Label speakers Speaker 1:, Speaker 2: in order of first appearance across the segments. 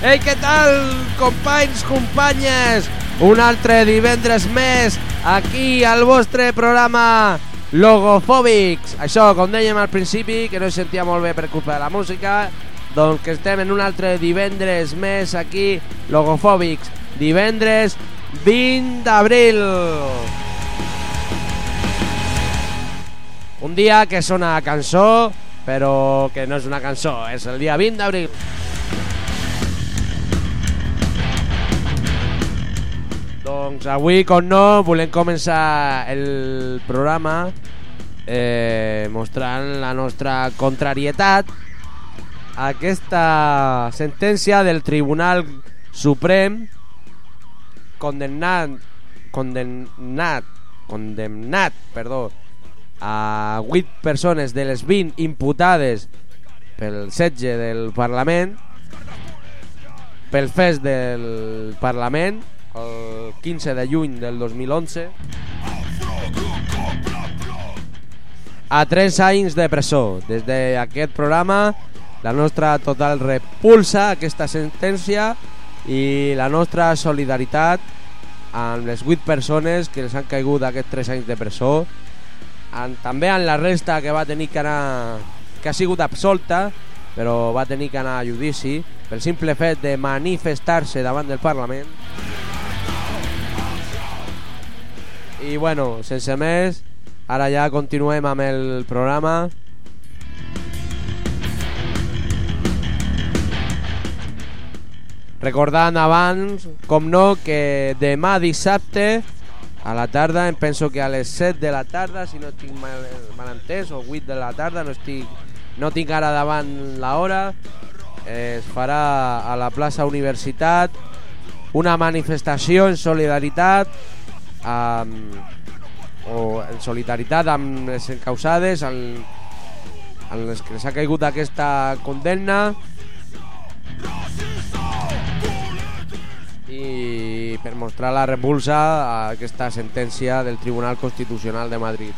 Speaker 1: Ei, què tal, companys, companyes? Un altre divendres més aquí al vostre programa Logofòbics. Això, com dèiem al principi, que no sentia molt bé per culpa de la música, doncs que estem en un altre divendres més aquí, Logofòbics. Divendres 20 d'abril. Un dia que sona a cançó, però que no és una cançó, és el dia 20 d'abril. Doncs avui, com no, volem començar el programa eh, mostrant la nostra contrarietat a aquesta sentència del Tribunal Suprem condemnat condemnat condemnat, perdó, a 8 persones de les 20 imputades pel setge del Parlament pel fest del Parlament el 15 de juny del 2011 a 3 anys de presó. Des d'aquest programa la nostra total repulsa aquesta sentència i la nostra solidaritat amb les 8 persones que els han caigut aquests 3 anys de presó amb, també amb la resta que va tenir que anar que ha sigut absolta però va tenir que anar a judici pel simple fet de manifestar-se davant del Parlament i bueno, sense més ara ja continuem amb el programa. Recordant abans com no que demà dissabte a la tarda, em penso que a les 7 de la tarda si no tinc mal, mal entès o 8 de la tarda, no estic no tinc ara davant l'hora es farà a la plaça Universitat una manifestació en solidaritat amb, o en solidaritat amb les encausades amb, amb les que les ha caigut aquesta condemna i per mostrar la repulsa a aquesta sentència del Tribunal Constitucional de Madrid.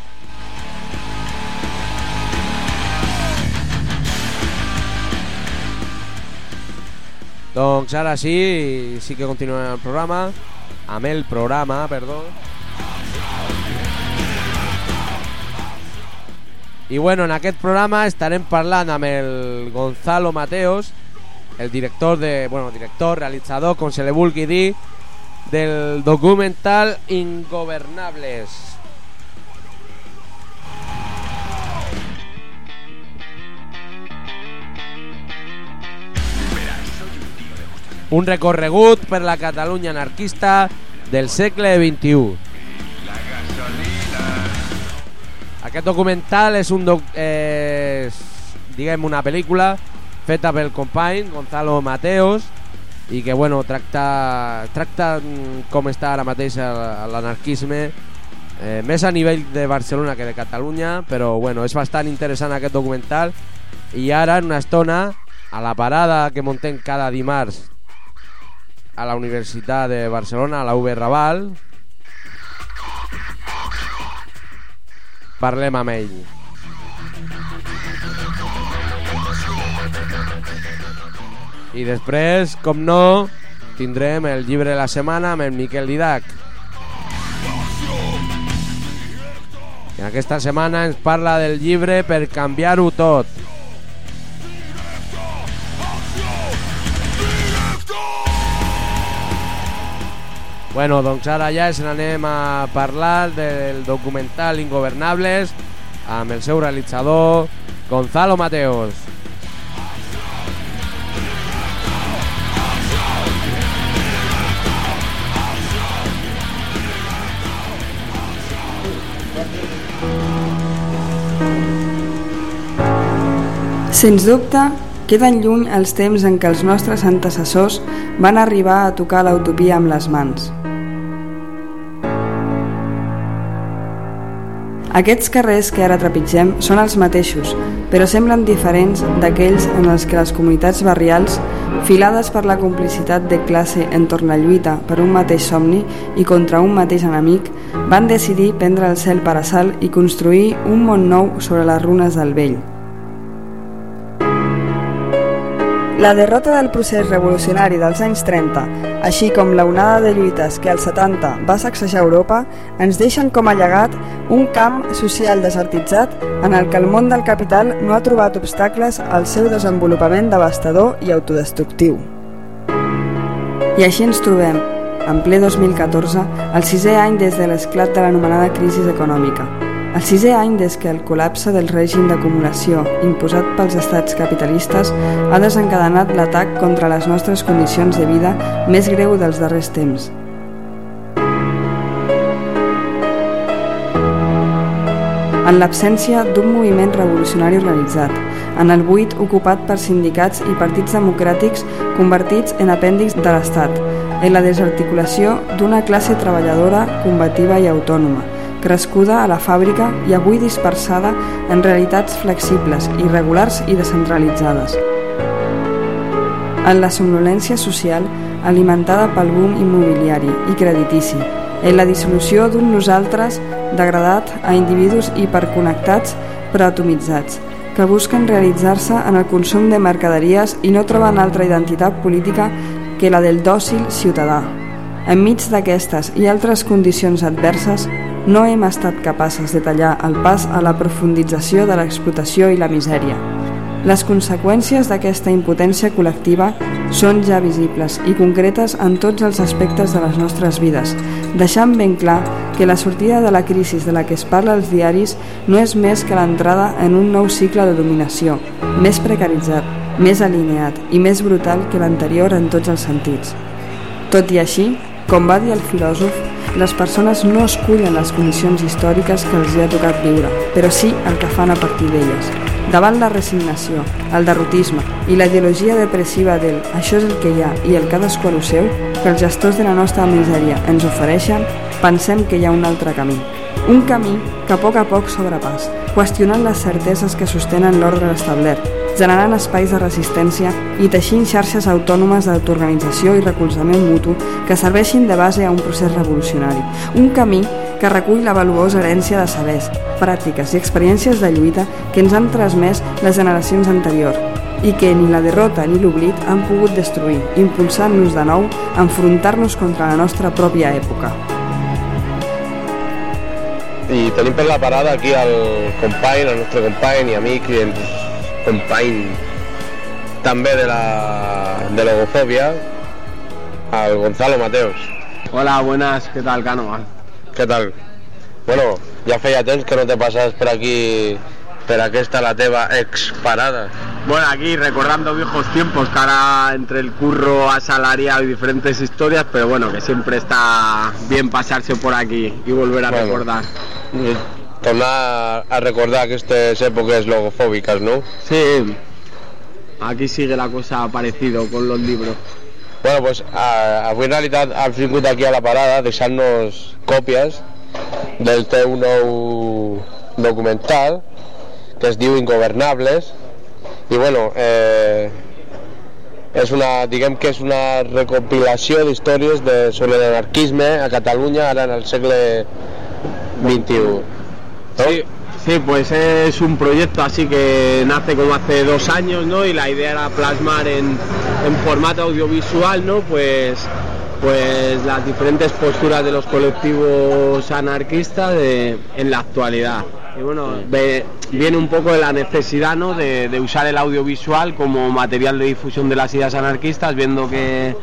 Speaker 1: Doncs ara sí, sí que continuem el programa, amb el programa, perdó. I bueno, en aquest programa estarem parlant amb el Gonzalo Mateos, el director de, bueno, director, realitzador, com se del documental Ingobernables. Un recorregut per la Catalunya anarquista del segle XXI. Aquest documental és un doc, eh, diguem una pel·lícula feta pel company Gonzalo Mateos i que bueno, tracta, tracta com està ara mateix l'anarquisme eh, més a nivell de Barcelona que de Catalunya però bueno, és bastant interessant aquest documental i ara en una estona a la parada que montem cada dimarts a la Universitat de Barcelona, a la UB Raval parlem amb ell I després, com no, tindrem el llibre de la setmana amb el Miquel Didac. I aquesta setmana ens parla del llibre Per canviar-ho tot. Bueno, doncs ara ja se n'anem a parlar del documental Ingovernables amb el seu realitzador Gonzalo Mateos.
Speaker 2: Sens dubte, queden lluny els temps en què els nostres antecessors van arribar a tocar l'utopia amb les mans. Aquests carrers que ara trepitgem són els mateixos, però semblen diferents d'aquells en els que les comunitats barrials, filades per la complicitat de classe entorn la lluita per un mateix somni i contra un mateix enemic, van decidir prendre el cel per assalt i construir un món nou sobre les runes del vell. La derrota del procés revolucionari dels anys 30, així com la onada de lluites que als 70 va sacsejar Europa, ens deixen com a llegat un camp social desertitzat en el que el món del capital no ha trobat obstacles al seu desenvolupament devastador i autodestructiu. I així ens trobem, en ple 2014, el sisè any des de l'esclat de l'anomenada crisi econòmica, el sisè any des que el col·lapse del règim d'acumulació imposat pels estats capitalistes ha desencadenat l'atac contra les nostres condicions de vida més greu dels darrers temps. En l'absència d'un moviment revolucionari organitzat, en el buit ocupat per sindicats i partits democràtics convertits en apèndix de l'Estat, en la desarticulació d'una classe treballadora combativa i autònoma, crescuda a la fàbrica i avui dispersada en realitats flexibles, irregulars i descentralitzades. En la somnolència social alimentada pel boom immobiliari i creditici, en la dissolució d'un nosaltres degradat a individus hiperconnectats però atomitzats, que busquen realitzar-se en el consum de mercaderies i no troben altra identitat política que la del dòcil ciutadà. Enmig d'aquestes i altres condicions adverses, no hem estat capaces de tallar el pas a la profundització de l'explotació i la misèria. Les conseqüències d'aquesta impotència col·lectiva són ja visibles i concretes en tots els aspectes de les nostres vides, deixant ben clar que la sortida de la crisi de la que es parla als diaris no és més que l'entrada en un nou cicle de dominació, més precaritzat, més alineat i més brutal que l'anterior en tots els sentits. Tot i així, com va dir el filòsof, les persones no escullen les condicions històriques que els hi ha tocat viure, però sí el que fan a partir d'elles. Davant la resignació, el derrotisme i la ideologia depressiva del això és el que hi ha i el cadascú a lo seu, que els gestors de la nostra misèria ens ofereixen, pensem que hi ha un altre camí. Un camí que a poc a poc sobrepàs, qüestionant les certeses que sostenen l'ordre establert, generant espais de resistència i teixint xarxes autònomes d'autoorganització i recolzament mutu que serveixin de base a un procés revolucionari. Un camí que recull la valuosa herència de sabers, pràctiques i experiències de lluita que ens han transmès les generacions anteriors i que ni la derrota ni l'oblit han pogut destruir, impulsant-nos de nou a enfrontar-nos contra la nostra pròpia època.
Speaker 3: I tenim per la parada aquí el company, el nostre company i amic i company també de la de logofobia, al Gonzalo Mateos.
Speaker 4: Hola, buenas, ¿qué tal, Cano?
Speaker 3: Què tal? Bueno, ja feia temps que no te passes per aquí, per aquesta la teva exparada.
Speaker 4: Bueno, aquí recordando viejos tiempos, que ahora entre el curro asalariado y diferentes historias, pero bueno, que siempre está bien pasarse por aquí y volver a
Speaker 3: Bueno.
Speaker 4: recordar.
Speaker 3: Tornar a recordar aquestes èpoques logofòbiques, no?
Speaker 4: Sí, aquí sigue la cosa parecido con los libros.
Speaker 3: Bueno, pues a, avui en realitat has vingut aquí a la parada deixant-nos còpies del teu nou documental que es diu Ingovernables i bueno, eh, és una, diguem que és una recopilació d'històries de, sobre l'anarquisme a Catalunya ara en el segle XXI. ¿No?
Speaker 4: Sí, sí, pues es un proyecto así que nace como hace dos años, ¿no? Y la idea era plasmar en, en formato audiovisual, ¿no? Pues, pues las diferentes posturas de los colectivos anarquistas de- en la actualidad. Y bueno, viene un poco de la necesidad, ¿no? De, de usar el audiovisual como material de difusión de las ideas anarquistas, viendo que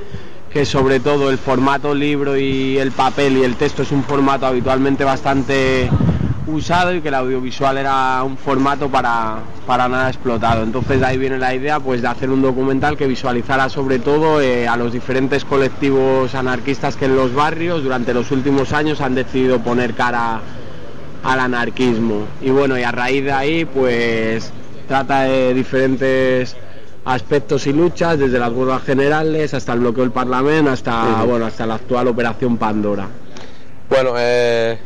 Speaker 4: que sobre todo el formato libro y el papel y el texto es un formato habitualmente bastante usado y que el audiovisual era un formato para, para nada explotado. Entonces ahí viene la idea pues, de hacer un documental que visualizara sobre todo eh, a los diferentes colectivos anarquistas que en los barrios durante los últimos años han decidido poner cara al anarquismo. Y bueno, y a raíz de ahí pues trata de diferentes aspectos y luchas, desde las huelgas generales hasta el bloqueo del Parlamento, hasta, bueno, hasta la actual operación Pandora.
Speaker 3: Bueno, eh,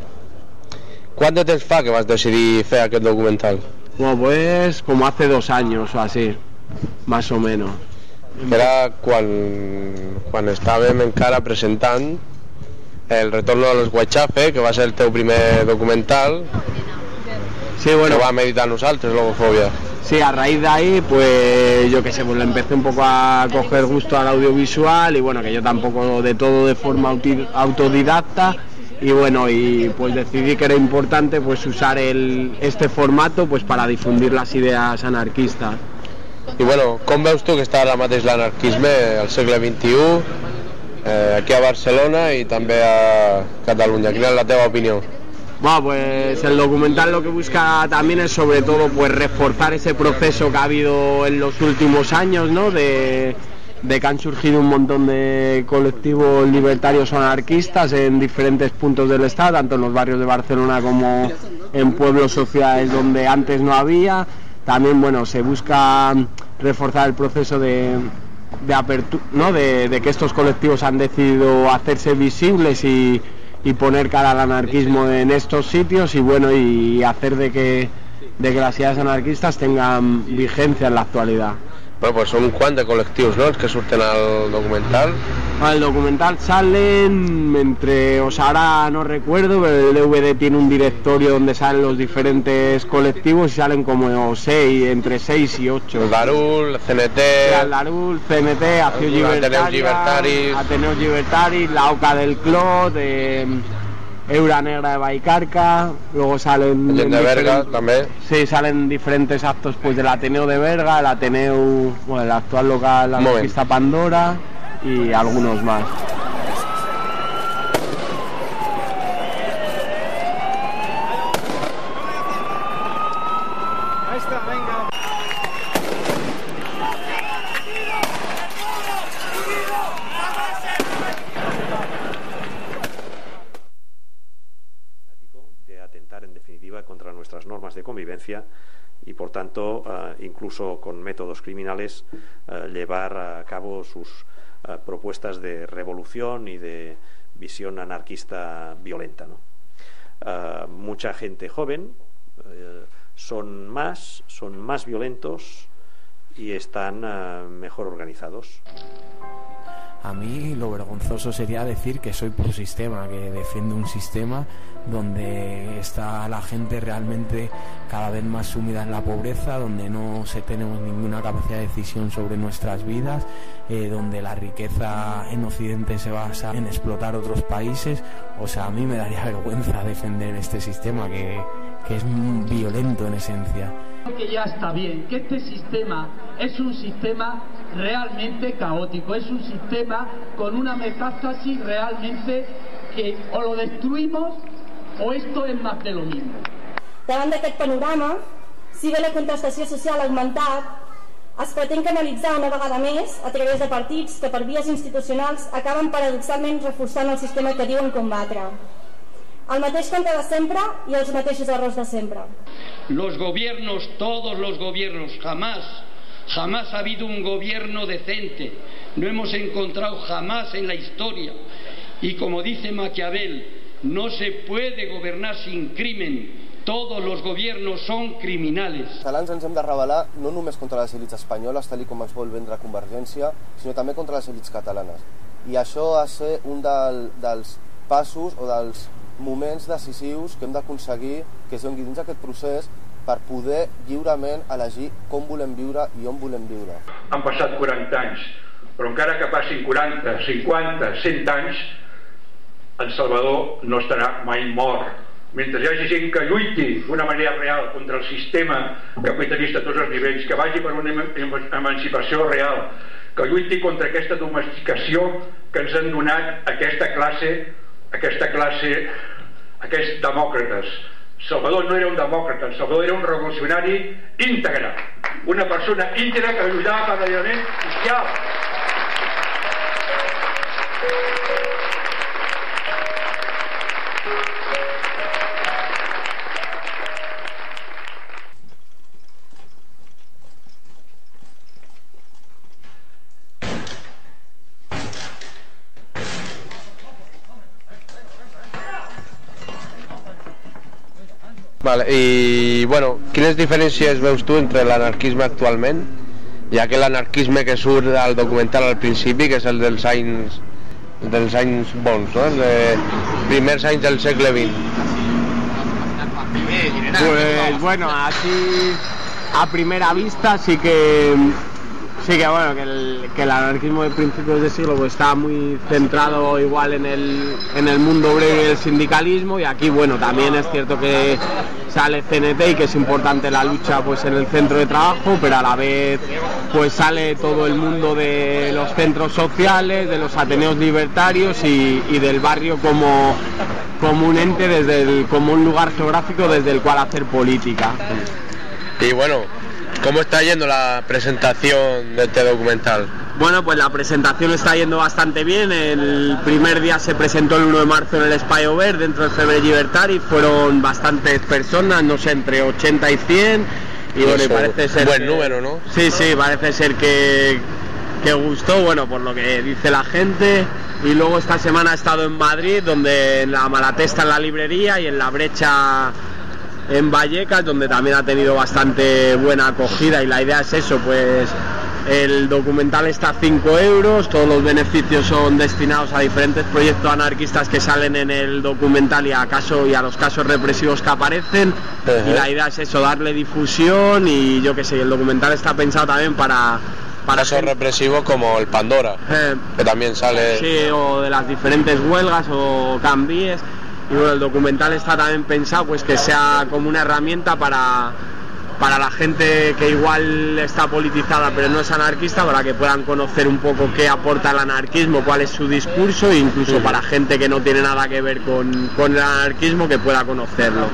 Speaker 3: ¿Quant de temps fa que vas decidir fer aquest documental?
Speaker 4: Bueno, pues como hace dos años o así, más o menos.
Speaker 3: Era quan, quan estàvem encara presentant el retorno a los Guachafe, que va ser el teu primer documental,
Speaker 4: sí, bueno.
Speaker 3: que vam editar nosaltres, Logofobia.
Speaker 4: Sí, a raíz de ahí, pues yo qué sé, pues le empecé un poco a coger gusto al audiovisual y bueno, que yo tampoco de todo de forma autodidacta y bueno y pues decidí que era importante pues usar el, este formato pues para difundir las ideas anarquistas
Speaker 3: i bueno, com veus tu que està ara mateix l'anarquisme al segle XXI eh, aquí a Barcelona i també a Catalunya? Quina és la teva opinió?
Speaker 4: Bueno, pues el documental lo que busca también es sobre todo pues reforzar ese proceso que ha habido en los últimos años, ¿no? De, de que han surgido un montón de colectivos libertarios o anarquistas en diferentes puntos del estado, tanto en los barrios de Barcelona como en pueblos sociales donde antes no había. También bueno, se busca reforzar el proceso de, de apertura, ¿no? de, que estos colectivos han decidido hacerse visibles y, y, poner cara al anarquismo en estos sitios y bueno y hacer de que, de que las ideas anarquistas tengan vigencia en la actualidad.
Speaker 3: Bueno, pues son cuán de colectivos, ¿no? Los que surten al documental.
Speaker 4: Al documental salen entre, o sea, ahora no recuerdo, pero el DVD tiene un directorio donde salen los diferentes colectivos y salen como seis, entre 6 y 8.
Speaker 3: El Darul, CNT.
Speaker 4: El Darul, CNT, Acción Libertaria, Ateneo Libertari, la OCA del Clot, eh, Eura Negra de Baicarca, luego salen...
Speaker 3: de Berga también.
Speaker 4: Sí, salen diferentes actos pues del Ateneo de Berga, el Ateneo, bueno, el actual local, la pista Pandora y algunos más.
Speaker 5: Y por tanto eh, incluso con métodos criminales eh, llevar a cabo sus eh, propuestas de revolución y de visión anarquista violenta. mucha gente joven son más, son más violentos y están mejor organizados.
Speaker 6: A mí lo vergonzoso sería decir que soy pro sistema, que defiendo un sistema donde está la gente realmente cada vez más sumida en la pobreza, donde no se tenemos ninguna capacidad de decisión sobre nuestras vidas, eh, donde la riqueza en Occidente se basa en explotar otros países. O sea, a mí me daría vergüenza defender este sistema que, que es violento en esencia.
Speaker 7: Que ya está bien, que este sistema es un sistema realmente caótico, es un sistema con una metástasis realmente que o lo destruimos o esto es más de lo mismo.
Speaker 8: Davant d'aquest panorama, si bé la contestació social ha augmentat, es pretén canalitzar una vegada més a través de partits que per vies institucionals acaben paradoxalment reforçant el sistema que diuen combatre. El mateix conte de sempre i els mateixos errors de sempre.
Speaker 7: Los gobiernos, todos los gobiernos, jamás, jamás ha habido un gobierno decente. No hemos encontrado jamás en la historia. Y como dice Maquiavel, no se puede gobernar sin crimen. Todos los gobiernos son criminales.
Speaker 9: Catalans ens hem de rebel·lar no només contra les elites espanyoles, tal com ens vol vendre Convergència, sinó també contra les elites catalanes. I això ha de ser un del, dels passos o dels moments decisius que hem d'aconseguir que es dins aquest procés per poder lliurement elegir com volem viure i on volem viure.
Speaker 10: Han passat 40 anys, però encara que passin 40, 50, 100 anys, en Salvador no estarà mai mort. mentre hi hagi gent que lluiti d'una manera real contra el sistema capitalista a tots els nivells, que vagi per una emancipació real, que lluiti contra aquesta domesticació que ens han donat aquesta classe, aquesta classe, aquests demòcrates. Salvador no era un demòcrata, Salvador era un revolucionari íntegre, una persona íntegra que lluitava per l'alliberament social.
Speaker 3: Vale, I, bueno, quines diferències veus tu entre l'anarquisme actualment, ja que l'anarquisme que surt al documental al principi, que és el dels anys dels anys bons, no? De primers anys del segle XX.
Speaker 4: Pues bueno, así a primera vista sí que Sí, que bueno, que el, anarquismo de principios de siglo pues, está muy centrado igual en el, en el mundo obrero y el sindicalismo y aquí bueno, también es cierto que sale CNT y que es importante la lucha pues en el centro de trabajo, pero a la vez pues sale todo el mundo de los centros sociales, de los ateneos libertarios y, y del barrio como, como un ente desde el, como un lugar geográfico desde el cual hacer política.
Speaker 3: Y bueno, ¿Cómo está yendo la presentación de este documental?
Speaker 4: Bueno, pues la presentación está yendo bastante bien. El primer día se presentó el 1 de marzo en el Espacio Verde, dentro del Febre Libertari. Fueron bastantes personas, no sé, entre 80 y 100. Y bueno, y parece ser.
Speaker 3: Buen
Speaker 4: que-
Speaker 3: número, ¿no?
Speaker 4: Sí, sí, parece ser que, que gustó, bueno, por lo que dice la gente. Y luego esta semana he estado en Madrid, donde en la Malatesta en la librería y en la brecha en Vallecas, donde también ha tenido bastante buena acogida. Y la idea es eso, pues el documental está a 5 euros, todos los beneficios son destinados a diferentes proyectos anarquistas que salen en el documental y a, caso, y a los casos represivos que aparecen. Y la idea es eso, darle difusión y yo que sé, el documental está pensado también para... para
Speaker 3: Casos represivos como el Pandora,
Speaker 4: Eh,
Speaker 3: que también sale...
Speaker 4: Sí, o de las diferentes huelgas o cambies. Y bueno, el documental está también pensado pues que sea como una herramienta para, para la gente que igual está politizada pero no es anarquista, para que puedan conocer un poco qué aporta el anarquismo, cuál es su discurso, e incluso para gente que no tiene nada que ver con, con el anarquismo que pueda conocerlo.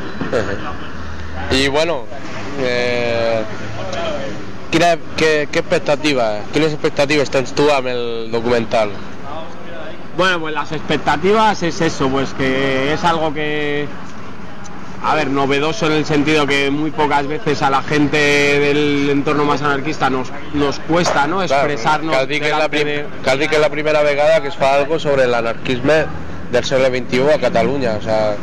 Speaker 3: I bueno, eh, quina, què, què expectativa, quines expectatives tens tu amb el documental?
Speaker 4: Bueno, pues las expectativas es eso, pues que es algo que, a ver, novedoso en el sentido que muy pocas veces a la gente del entorno más anarquista nos, nos cuesta, ¿no? Expresarnos.
Speaker 3: cal, dir que la
Speaker 4: delante
Speaker 3: prim,
Speaker 4: de-
Speaker 3: cal dir que és la primera vegada que es fa algo sobre l'anarquisme del segle XXI a Catalunya, o sea,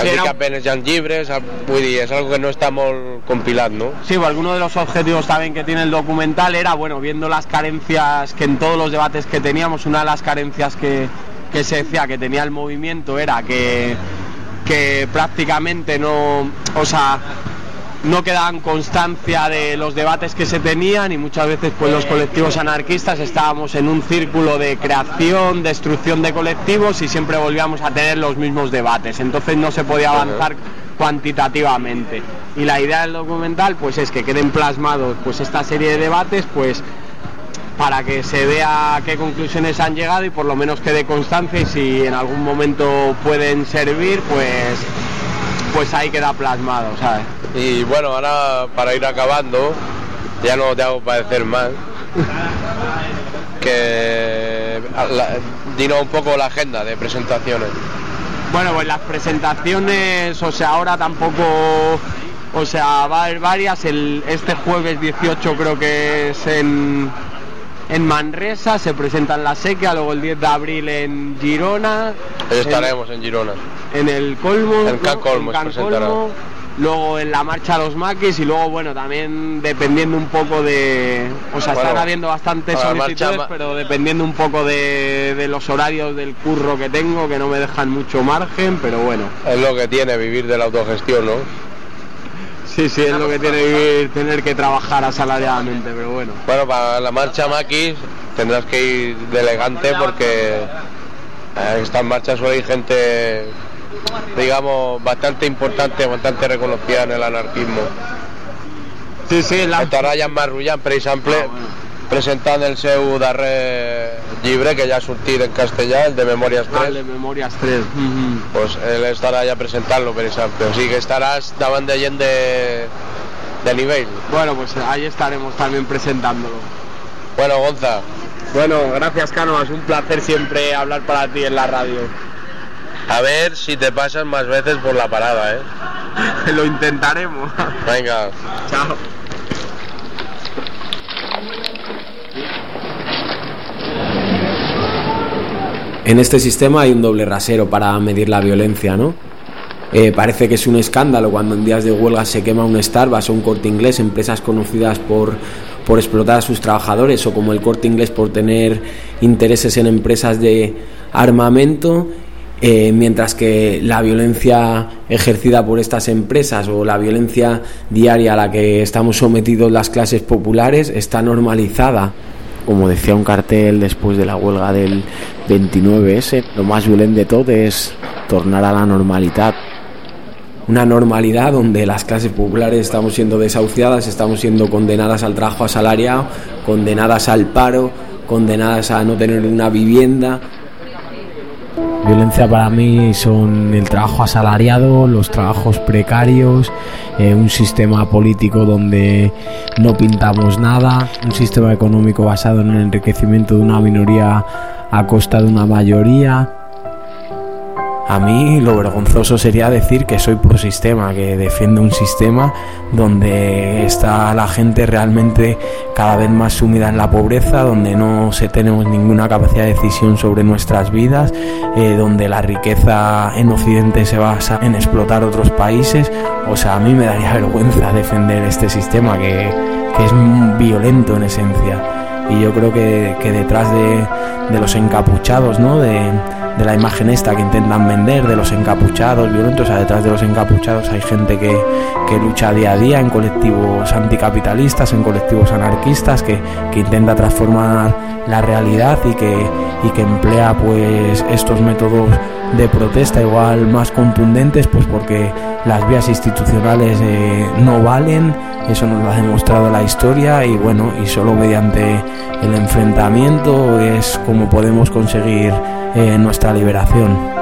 Speaker 3: que apenas hi ha llibres, vull dir, és algo que no està molt compilat, no?
Speaker 4: Sí, pues alguno de los objetivos también que tiene el documental era, bueno, viendo las carencias que en todos los debates que teníamos, una de las carencias que, que se decía que tenía el movimiento era que, que prácticamente no, o sea, no quedaban constancia de los debates que se tenían y muchas veces pues los colectivos anarquistas estábamos en un círculo de creación, destrucción de colectivos y siempre volvíamos a tener los mismos debates. Entonces no se podía avanzar cuantitativamente. Y la idea del documental pues es que queden plasmados pues esta serie de debates pues para que se vea a qué conclusiones han llegado y por lo menos quede constancia y si en algún momento pueden servir pues pues ahí queda plasmado, ¿sabes?
Speaker 3: Y bueno, ahora para ir acabando, ya no te hago padecer más, que la- dinos un poco la agenda de presentaciones.
Speaker 4: Bueno, pues las presentaciones, o sea, ahora tampoco, o sea, va a haber varias. El, este jueves 18 creo que es en, en Manresa, se presenta en La Sequia, luego el 10 de abril en Girona.
Speaker 3: Ahí estaremos en Girona.
Speaker 4: En el Colmo.
Speaker 3: En Can
Speaker 4: ¿no?
Speaker 3: Colmo
Speaker 4: En Can
Speaker 3: se presentará.
Speaker 4: Colmo, Luego en la marcha los maquis y luego, bueno, también dependiendo un poco de... O sea,
Speaker 3: Bueno,
Speaker 4: están habiendo bastantes
Speaker 3: marcha
Speaker 4: solicitudes, pero dependiendo un poco de, de los horarios del curro que tengo, que no me dejan mucho margen, pero bueno.
Speaker 3: Es lo que tiene vivir de la autogestión, ¿no?
Speaker 4: Sí, sí, es lo que tiene vivir, tener que trabajar asalariadamente, pero bueno.
Speaker 3: Bueno, para la marcha Maquis tendrás que ir de elegante porque en estas marchas suele ir gente digamos, bastante importante, bastante reconocida en el anarquismo.
Speaker 4: Sí, sí, la...
Speaker 3: Estarà Jan Marrullan, per exemple, ah, bueno. presentant el seu darrer llibre, que ja ha sortit en castellà, el de Memòries 3.
Speaker 4: Ah, el de Memòries 3. Mm -hmm.
Speaker 3: pues él estarà ja presentant-lo, per exemple. O sigui que estaràs davant de gent de, de nivell.
Speaker 4: Bueno, pues ahí estaremos también presentándolo.
Speaker 3: Bueno, Gonza.
Speaker 4: Bueno, gracias, Cano. Es un placer siempre hablar para ti en la radio.
Speaker 3: A ver si te pasas más veces por la parada, ¿eh?
Speaker 4: Lo intentaremos.
Speaker 3: Venga.
Speaker 4: Chao.
Speaker 6: En este sistema hay un doble rasero para medir la violencia, ¿no? Eh, parece que es un escándalo cuando en días de huelga se quema un Starbucks o un corte inglés, empresas conocidas por, por explotar a sus trabajadores, o como el corte inglés por tener intereses en empresas de armamento eh, mientras que la violencia ejercida por estas empresas o la violencia diaria a la que estamos sometidos las clases populares está normalizada. Como decía un cartel después de la huelga del 29S, lo más violento de todo es tornar a la normalidad. Una normalidad donde las clases populares estamos siendo desahuciadas, estamos siendo condenadas al trabajo asalariado, condenadas al paro, condenadas a no tener una vivienda,
Speaker 11: Violencia para mí son el trabajo asalariado, los trabajos precarios, eh, un sistema político donde no pintamos nada, un sistema económico basado en el enriquecimiento de una minoría a costa de una mayoría,
Speaker 6: a mí lo vergonzoso sería decir que soy pro sistema, que defiendo un sistema donde está la gente realmente cada vez más sumida en la pobreza, donde no se tenemos ninguna capacidad de decisión sobre nuestras vidas, eh, donde la riqueza en Occidente se basa en explotar otros países. O sea, a mí me daría vergüenza defender este sistema que, es violento en esencia. Y yo creo que, que detrás de, de los encapuchados, ¿no? De, de la imagen esta que intentan vender, de los encapuchados violentos, o sea, detrás de los encapuchados hay gente que, que lucha día a día en colectivos anticapitalistas, en colectivos anarquistas, que, que intenta transformar la realidad y que, y que emplea pues estos métodos de protesta igual más contundentes, pues porque las vías institucionales eh, no valen, eso nos lo ha demostrado la historia y bueno, y solo mediante el enfrentamiento es como podemos conseguir eh, nuestra liberación.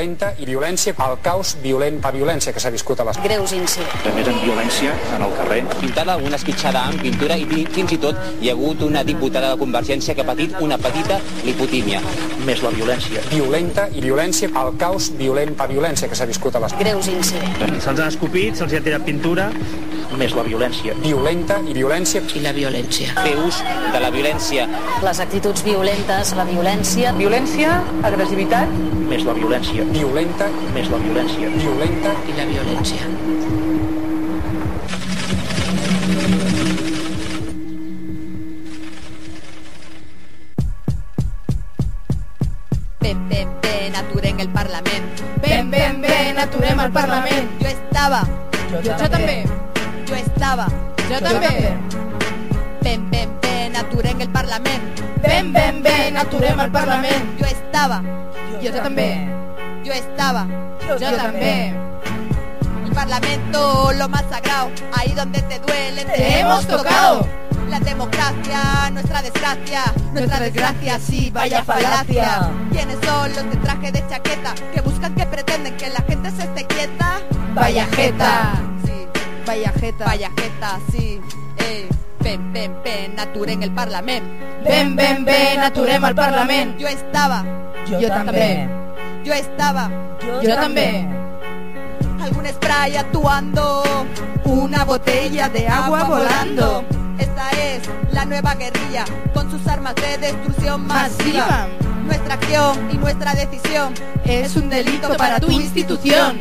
Speaker 12: Violenta i violència, el caos violent, la violència que s'ha viscut a les...
Speaker 13: Greus incidents.
Speaker 14: Amb violència en el carrer.
Speaker 15: Pintada alguna esquitxada amb pintura i fins i tot hi ha hagut una diputada de Convergència que ha patit una petita lipotímia.
Speaker 14: Més la violència.
Speaker 12: Violenta i violència, el caos violent, la violència que s'ha viscut a les...
Speaker 13: Greus incidents.
Speaker 14: Se'ls han escopit, se'ls ha tirat pintura, més la violència.
Speaker 12: Violenta i violència.
Speaker 13: I la violència.
Speaker 15: Fer ús de la violència.
Speaker 13: Les actituds violentes, la violència.
Speaker 16: Violència, agressivitat.
Speaker 14: Més la violència.
Speaker 12: Violenta.
Speaker 14: Més la violència.
Speaker 12: Violenta.
Speaker 13: I la violència.
Speaker 17: Ben, ben, ben, aturem el Parlament.
Speaker 16: Ben, ben, ben, aturem el Parlament.
Speaker 17: Jo estava.
Speaker 16: Jo, jo també.
Speaker 17: Estava.
Speaker 16: Jo també.
Speaker 17: Ben, ben, ben, aturem el Parlament.
Speaker 16: Ben, ben, ben, aturem el Parlament.
Speaker 17: Jo estava.
Speaker 16: Jo també.
Speaker 17: Yo estaba.
Speaker 16: Yo, también.
Speaker 17: El Parlamento, lo más sagrado, ahí donde te duele,
Speaker 16: te, hemos tocado.
Speaker 17: La democracia, nuestra desgracia, nuestra desgracia, sí, vaya falacia. ¿Quiénes son los de traje de chaqueta que buscan, que pretenden que la gente se esté quieta?
Speaker 16: Vaya jeta. Vaya jeta.
Speaker 17: Vaya jeta, sí. Eh. Ven, ven, ven, aturem el Parlament.
Speaker 16: Ven, ven, ven, aturem el Parlament.
Speaker 17: Jo estava.
Speaker 16: Jo, jo també.
Speaker 17: Yo estaba.
Speaker 16: Yo, yo también.
Speaker 17: Algún spray actuando. Una botella de agua volando. Esta es la nueva guerrilla con sus armas de destrucción masiva.
Speaker 16: masiva.
Speaker 17: Nuestra acción y nuestra decisión
Speaker 16: es un delito para tu institución.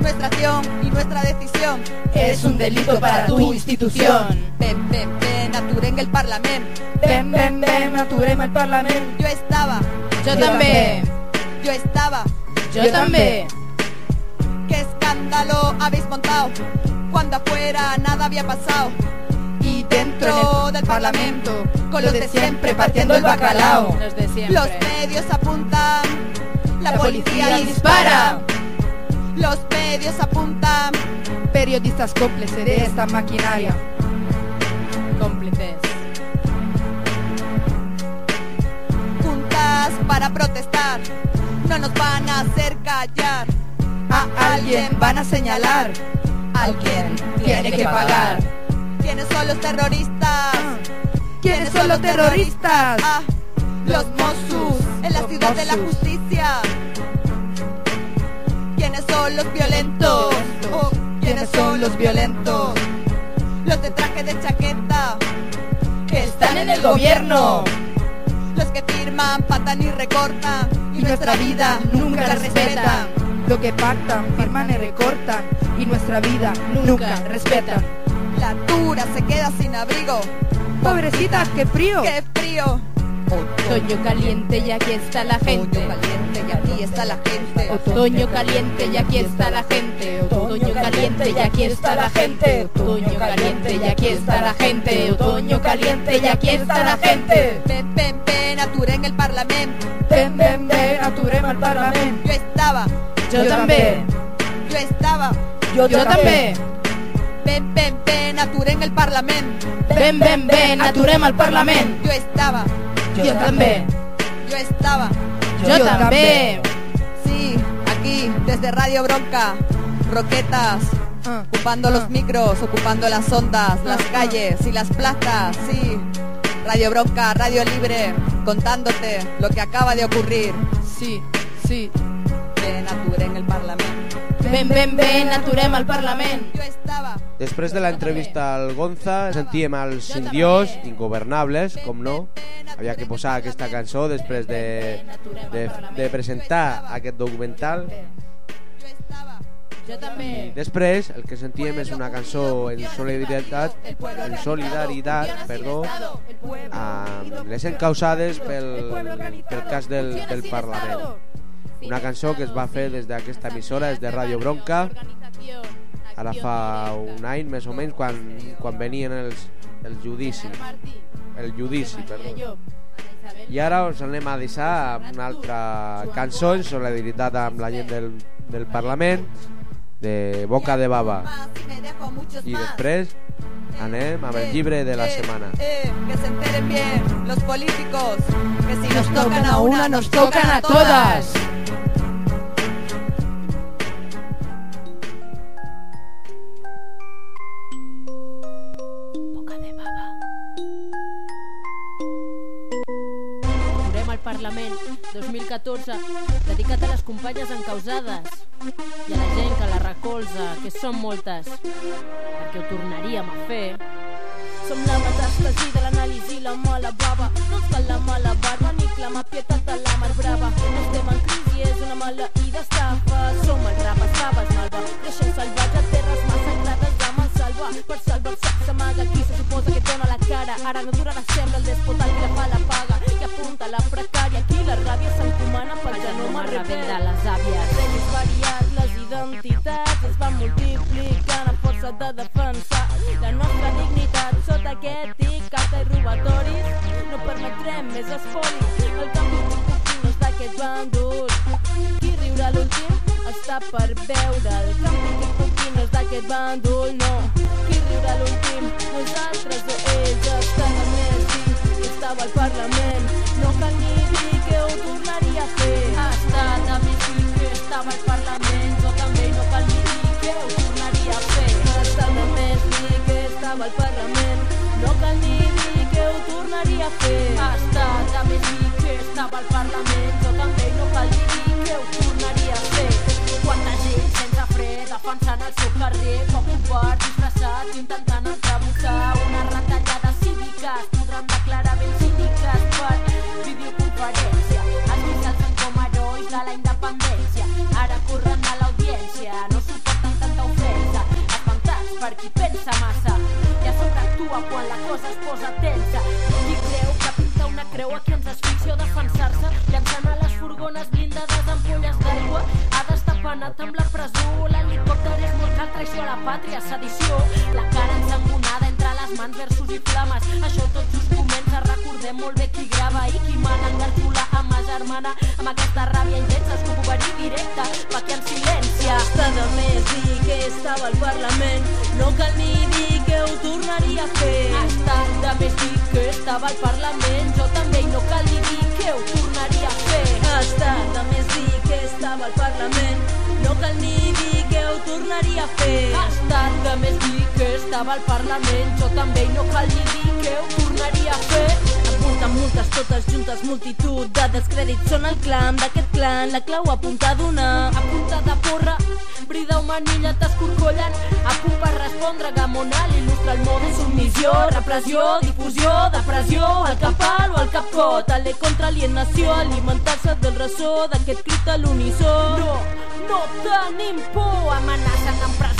Speaker 17: Nuestra acción y nuestra decisión
Speaker 16: es un delito para tu institución.
Speaker 17: Ven, ven, ven, aturen el Parlamento.
Speaker 16: Ven, ven, ven, aturem el Parlament.
Speaker 17: Yo estaba.
Speaker 16: Yo, también.
Speaker 17: Yo estaba.
Speaker 16: Yo, también.
Speaker 17: ¿Qué escándalo habéis montado? Cuando afuera nada había pasado.
Speaker 16: Y dentro
Speaker 17: del Parlamento,
Speaker 16: con los de siempre partiendo el bacalao.
Speaker 17: Los de siempre. Los medios apuntan. La,
Speaker 16: policía dispara.
Speaker 17: Los medios apuntan.
Speaker 16: Periodistas cómplices de esta maquinaria.
Speaker 17: Cómplices. Juntas para protestar. No nos van a hacer callar.
Speaker 16: A alguien van a señalar.
Speaker 17: Alguien
Speaker 16: tiene que pagar.
Speaker 17: ¿Quiénes son los terroristas?
Speaker 16: ¿Quiénes son los terroristas?
Speaker 17: Ah, los Mossus en la ciudad de la justicia. ¿Quiénes son los violentos? Oh, ¿Quiénes son los violentos? Los de traje de chaqueta
Speaker 16: que están en el gobierno.
Speaker 17: Los que firman, patan y recortan
Speaker 16: y nuestra vida nunca la respetan. Lo que pactan, firman y recortan y nuestra vida nunca respetan.
Speaker 17: La dura se queda sin abrigo.
Speaker 16: Pobrecita, qué frío.
Speaker 17: Qué frío.
Speaker 16: Otoño caliente y aquí está la gente.
Speaker 17: Y aquí está la gente.
Speaker 16: Otoño caliente y aquí está la gente. Otoño caliente y aquí está la gente. Otoño caliente y aquí está la gente. Otoño caliente y aquí está la gente.
Speaker 17: Ven, ven, ven, aturem el Parlamento.
Speaker 16: Ven, ven, ven, aturem el Parlamento.
Speaker 17: Yo estaba.
Speaker 16: Yo, también.
Speaker 17: Yo estaba.
Speaker 16: Yo, yo también.
Speaker 17: Ven, ven, ven, aturem el Parlamento.
Speaker 16: Ven, ven, ven, aturem el Parlamento.
Speaker 17: Yo estaba.
Speaker 16: Yo también.
Speaker 17: Yo estaba.
Speaker 16: Yo, yo también.
Speaker 17: Sí, aquí, desde Radio Bronca, Roquetas, uh, ocupando uh, los micros, ocupando las ondas, uh, las calles y las plazas, sí. Radio Bronca, Radio Libre, contándote lo que acaba de ocurrir.
Speaker 16: Sí, sí. Ben, ben, ben, aturem el Parlament.
Speaker 1: Després de l'entrevista al Gonza, sentíem els indios, ingovernables, com no. Havia que posar aquesta cançó després de, de, de presentar aquest documental.
Speaker 16: Jo també.
Speaker 1: I després el que sentíem és una cançó en solidaritat, en solidaritat, perdó, amb les encausades pel, pel cas del, del Parlament. Una cançó que es va fer des d'aquesta emissora, des de Radio Bronca, ara fa un any més o menys, quan, quan venien els, el judici. El judici, perdó. I ara us anem a deixar amb una altra cançó en solidaritat amb la gent del, del Parlament, de Boca de Baba. I després anem amb el llibre de la setmana.
Speaker 17: Eh, eh, que se enteren bien los políticos, que si nos tocan a una, nos tocan a
Speaker 16: todas.
Speaker 18: Parlament 2014 dedicat a les companyes encausades i a la gent que la recolza, que són moltes, perquè ho tornaríem a fer.
Speaker 19: Som la metàstasi de l'anàlisi i la mala bava. No ens cal la mala barba ni clamar pietat a la mar brava. Estem en crisi, és una maleïda estafa. Som el rap, estaves malva. Deixem salvatge terres massacrades amb el salva. Per salvar-se s'amaga qui se suposa que dona la cara. Ara no sempre el despota el que la fa la paga. Apunta la precària, aquí la ràbia s'encomana pel genoma rebel
Speaker 18: de les àvies.
Speaker 19: Reis variat, les identitats es van multiplicant a força de defensar la nostra dignitat sota aquest dictat i robatoris. No permetrem més espoli, el canvi no és d'aquest bàndol. Qui riurà l'últim està per veure el canvi no és d'aquest bàndol, no. Qui riurà l'últim, nosaltres o ells estan a més que estava al Parlament. No cal ni dir que ho tornaria a fer.
Speaker 18: Ha estat a dir que estava al Parlament, jo també no cal ni dir que ho tornaria a fer.
Speaker 19: Ha estat a dir que estava al Parlament. No cal ni dir que ho tornaria a fer.
Speaker 18: Ha estat a dir que estava al Parlament, jo també no cal ni dir que ho tornaria a fer.
Speaker 19: Quanta gent sense fre defensant el seu carrer, com un bar disfressat intentant entrebocar una retallada cívica. Cosa es posa tensa. Qui creu que pinta una creu a qui ens asfixia defensar-se llançant a les furgones blindades ampolles d'aigua ha d'estar penat amb la presó. L'helicòpter és molt cal, traïció a la pàtria, sedició. La cara ensangonada les mans versus i flames. Això tot just comença, recordem molt bé qui grava i qui mana engarjolar a ma germana amb aquesta ràbia intensa, escopo verí directe, va que en silencia. Està de més dir que estava al Parlament, no cal ni dir que ho tornaria a fer. Estat de més dir que estava al Parlament, jo també i no cal ni dir que ho tornaria a fer. Estat de més dir que estava al Parlament, no cal ni dir que ho tornaria a fer. Ha estat de més dir que estava al Parlament, jo també no cal ni dir que ho tornaria a fer. Apunten multes totes juntes, multitud de descrèdits són el clam d'aquest clan, la clau a punta d'una, a punta de porra, brida manilla t'escorcollen, a punt per respondre gamonal, il·lustra el mode submissió, repressió, difusió, depressió, al cap alt o al cap cot, ale contra alienació, alimentar-se del ressò d'aquest crit a l'unisó. No, no tenim por, amenacen amb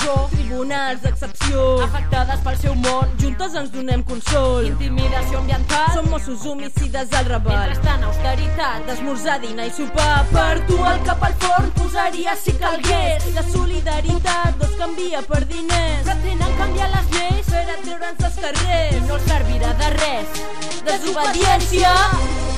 Speaker 19: presó, tribunals d'excepció, afectades pel seu món, juntes ens donem consol, intimidació ambiental, som Mossos homicides al raval, mentrestant austeritat, d'esmorzar, dinar i sopar, per tu el cap al forn posaria si calgués, la solidaritat no es canvia per diners, pretenen canviar les lleis per a treure'ns dels carrers, i no els servirà de res, desobediència. Ha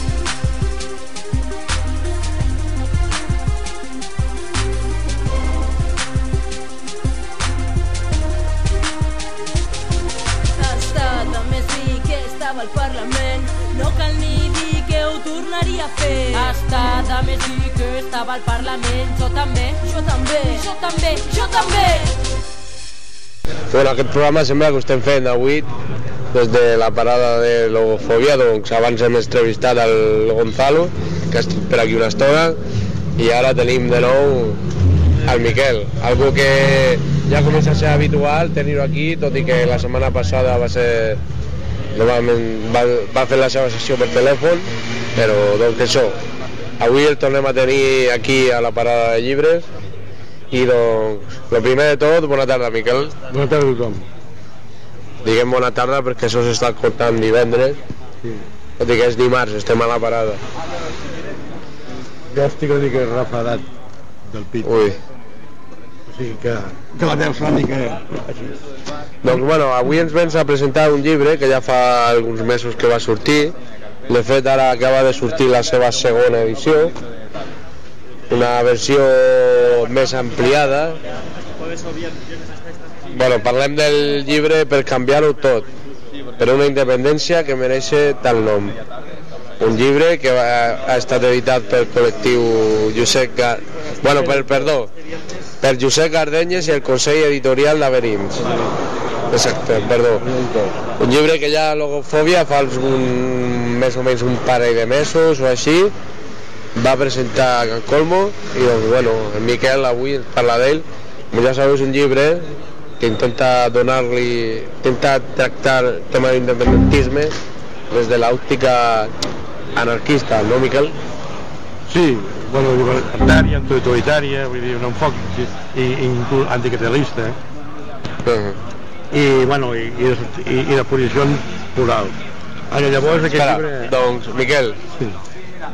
Speaker 19: estava al Parlament, no cal ni dir que ho tornaria a fer.
Speaker 18: Ha estat a més dir que estava al Parlament, jo també,
Speaker 19: Jo també,
Speaker 18: jo també, jo també.
Speaker 3: Bueno, aquest programa sembla que ho estem fent avui des de la parada de Logofobia, doncs abans hem entrevistat el Gonzalo, que ha estat per aquí una estona, i ara tenim de nou el Miquel, algo que ja comença a ser habitual tenir-ho aquí, tot i que la setmana passada va ser normalment va, va fer la seva sessió per telèfon, però doncs això, avui el tornem a tenir aquí a la parada de llibres i doncs, el primer de tot, bona tarda Miquel.
Speaker 20: Bona tarda a tothom.
Speaker 3: Diguem bona tarda perquè això s'està cortant divendres,
Speaker 20: Sí.
Speaker 3: tot i que és dimarts, estem a la parada.
Speaker 20: Ja estic una mica refadat del pit.
Speaker 3: Ui.
Speaker 20: O sigui que, que la veu una mica així.
Speaker 3: Doncs bueno, avui ens vens a presentar un llibre que ja fa alguns mesos que va sortir. De fet, ara acaba de sortir la seva segona edició, una versió més ampliada. Bueno, parlem del llibre per canviar-ho tot, per una independència que mereix tal nom. Un llibre que va, ha estat editat pel col·lectiu Josep Gar... bueno, per, perdó, per Josep Gardenyes i el Consell Editorial Laberints. exacte, perdó. Un llibre que ja Logofòbia fa un, més o menys un parell de mesos o així, va presentar a Can Colmo i doncs, bueno, el Miquel avui parla d'ell. Com ja sabeu, és un llibre que intenta donar-li, intenta tractar el tema de l'independentisme des de l'òptica anarquista, no, Miquel?
Speaker 20: Sí, bueno, libertària, antitoritària, vull dir, un enfoc i, i, inclús anticapitalista,
Speaker 3: uh -huh.
Speaker 20: i, bueno, i, i, i, i de posicions plurals. Ara, llavors, aquest
Speaker 3: Espera,
Speaker 20: llibre...
Speaker 3: doncs, Miquel,
Speaker 20: Sí.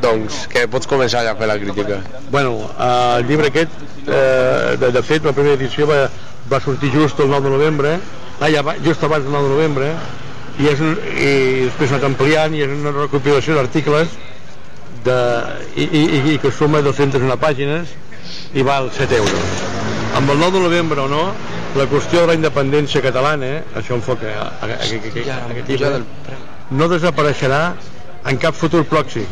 Speaker 3: doncs, que pots començar ja a fer la crítica.
Speaker 20: Bueno, eh, el llibre aquest, eh, de, de fet, la primera edició va, va sortir just el 9 de novembre, ah, ja va, just abans del 9 de novembre, i, és un, i després s'ha anat ampliant i és una recopilació d'articles de, i, i, i, que suma 201 pàgines i val 7 euros. Amb el 9 de novembre o no, la qüestió de la independència catalana, això enfoca a, a, a, a, a, a aquest llibre, no desapareixerà en cap futur pròxim.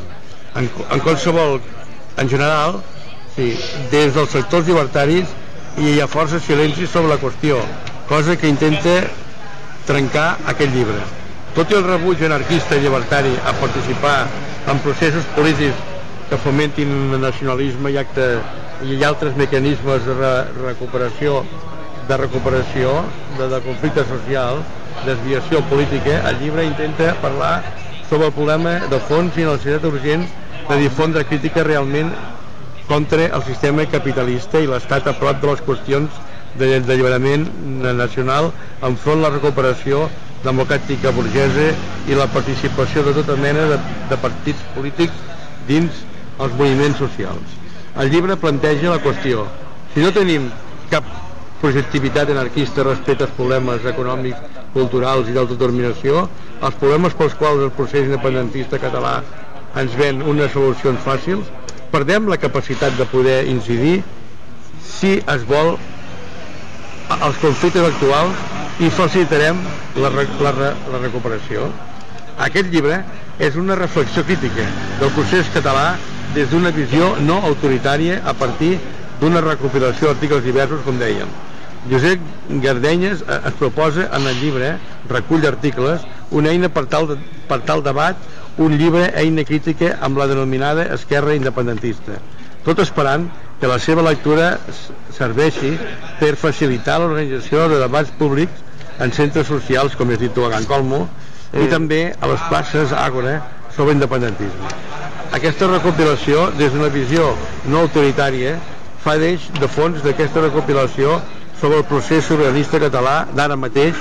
Speaker 20: En, en qualsevol, en general, sí, des dels sectors llibertaris hi ha força silenci sobre la qüestió, cosa que intenta trencar aquest llibre. Tot i el rebuig anarquista i llibertari a participar en processos polítics que fomentin el nacionalisme i, acte, i altres mecanismes de re, recuperació de recuperació de, de conflicte social, desviació política, el llibre intenta parlar sobre el problema de fons i la necessitat urgent de difondre crítica realment contra el sistema capitalista i l'estat a prop de les qüestions d'alliberament nacional enfront la recuperació democràtica burgesa i la participació de tota mena de, de partits polítics dins els moviments socials. El llibre planteja la qüestió. Si no tenim cap projectivitat anarquista respecte als problemes econòmics, culturals i d'autodeterminació, els problemes pels quals el procés independentista català ens ven unes solucions fàcils, perdem la capacitat de poder incidir si es vol els conflictes actuals i facilitarem la, la, la recuperació. Aquest llibre és una reflexió crítica del procés català des d'una visió no autoritària a partir d'una recopilació d'articles diversos, com dèiem. Josep Gardenyes eh, es proposa en el llibre, recull d'articles, una eina per tal, de, per tal debat, un llibre eina crítica amb la denominada esquerra independentista, tot esperant que la seva lectura serveixi per facilitar l'organització de debats públics en centres socials, com has dit tu a Can Colmo, i també a les places Àgora sobre independentisme. Aquesta recopilació, des d'una visió no autoritària, fa d'eix de fons d'aquesta recopilació sobre el procés sobiranista català d'ara mateix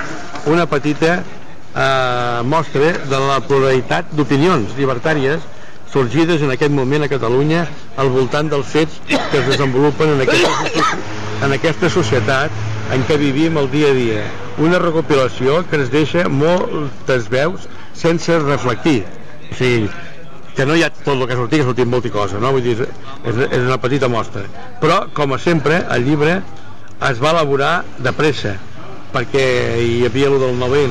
Speaker 20: una petita eh, mostra de la pluralitat d'opinions llibertàries sorgides en aquest moment a Catalunya al voltant dels fets que es desenvolupen en aquesta, en aquesta societat en què vivim el dia a dia. Una recopilació que ens deixa moltes veus sense reflectir. O sigui, que no hi ha tot el que ha sortit, ha sortit molta cosa, no? Vull dir, és, és una petita mostra. Però, com a sempre, el llibre es va elaborar de pressa, perquè hi havia el del 9